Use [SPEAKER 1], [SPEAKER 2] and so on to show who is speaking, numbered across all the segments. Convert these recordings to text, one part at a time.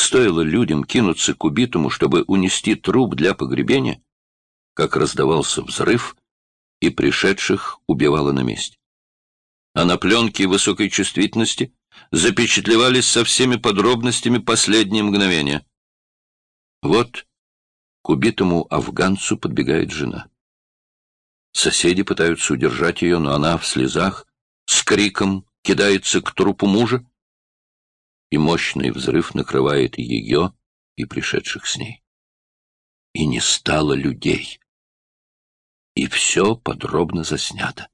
[SPEAKER 1] Стоило людям кинуться к убитому, чтобы унести труп для погребения, как раздавался взрыв, и пришедших убивало на месте. А на пленке высокой чувствительности запечатлевались со всеми подробностями последние мгновения. Вот к убитому афганцу подбегает жена. Соседи пытаются удержать ее, но она в слезах, с криком кидается к трупу мужа, и мощный взрыв накрывает ее и пришедших с ней. И не стало людей. И все подробно заснято.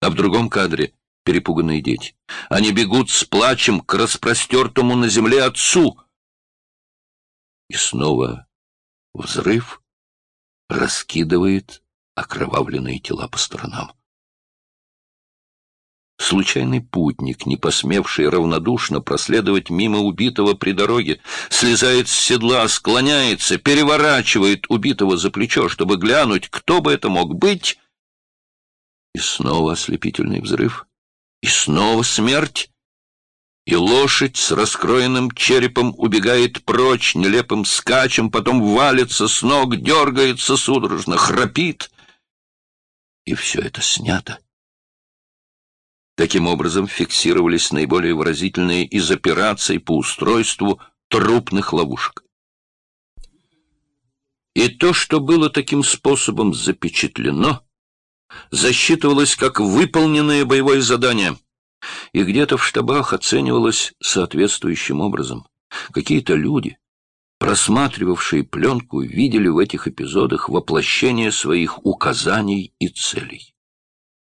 [SPEAKER 1] А в другом кадре перепуганные дети. Они бегут с плачем к распростертому на земле отцу. И снова взрыв раскидывает окровавленные тела по сторонам. Случайный путник, не посмевший равнодушно проследовать мимо убитого при дороге, слезает с седла, склоняется, переворачивает убитого за плечо, чтобы глянуть, кто бы это мог быть. И снова ослепительный взрыв, и снова смерть. И лошадь с раскроенным черепом убегает прочь нелепым скачем, потом валится с ног, дергается судорожно, храпит. И все это снято Таким образом фиксировались наиболее выразительные из операций по устройству трупных ловушек. И то, что было таким способом запечатлено, засчитывалось как выполненное боевое задание, и где-то в штабах оценивалось соответствующим образом. Какие-то люди, просматривавшие пленку, видели в этих эпизодах воплощение своих указаний и целей.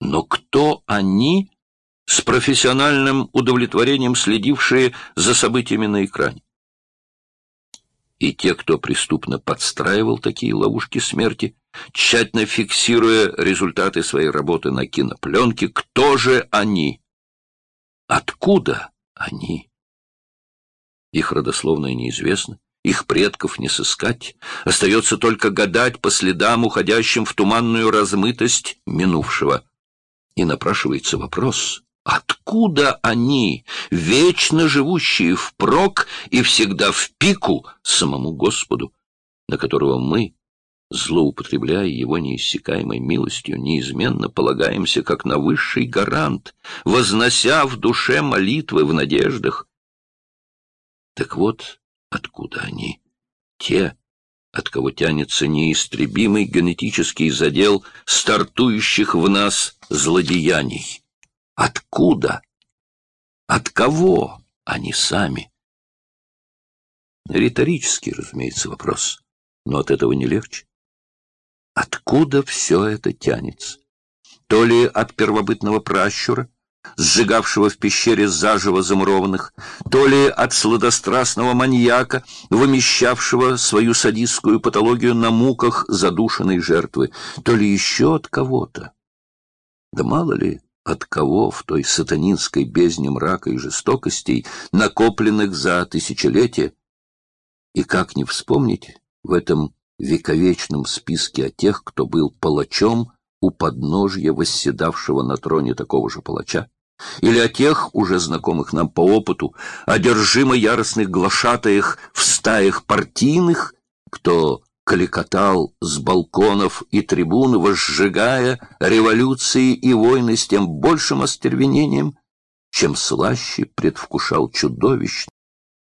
[SPEAKER 1] Но кто они, с профессиональным удовлетворением следившие за событиями на экране. И те, кто преступно подстраивал такие ловушки смерти, тщательно фиксируя результаты своей работы на кинопленке, кто же они? Откуда они? Их родословное неизвестно, их предков не сыскать, остается только гадать по следам, уходящим в туманную размытость минувшего. И напрашивается вопрос, Откуда они, вечно живущие впрок и всегда в пику самому Господу, на которого мы, злоупотребляя его неиссякаемой милостью, неизменно полагаемся как на высший гарант, вознося в душе молитвы в надеждах? Так вот, откуда они, те, от кого тянется неистребимый генетический задел стартующих в нас злодеяний. Откуда? От кого они сами? Риторический, разумеется, вопрос, но от этого не легче. Откуда все это тянется? То ли от первобытного пращура, сжигавшего в пещере заживо замурованных, то ли от сладострастного маньяка, вымещавшего свою садистскую патологию на муках задушенной жертвы, то ли еще от кого-то. Да мало ли, от кого в той сатанинской бездне мрака и жестокостей, накопленных за тысячелетия? И как не вспомнить в этом вековечном списке о тех, кто был палачом у подножья восседавшего на троне такого же палача? Или о тех, уже знакомых нам по опыту, одержимо яростных глашатаях в стаях партийных, кто кликотал с балконов и трибун, возжигая революции и войны с тем большим остервенением, чем слаще предвкушал чудовищный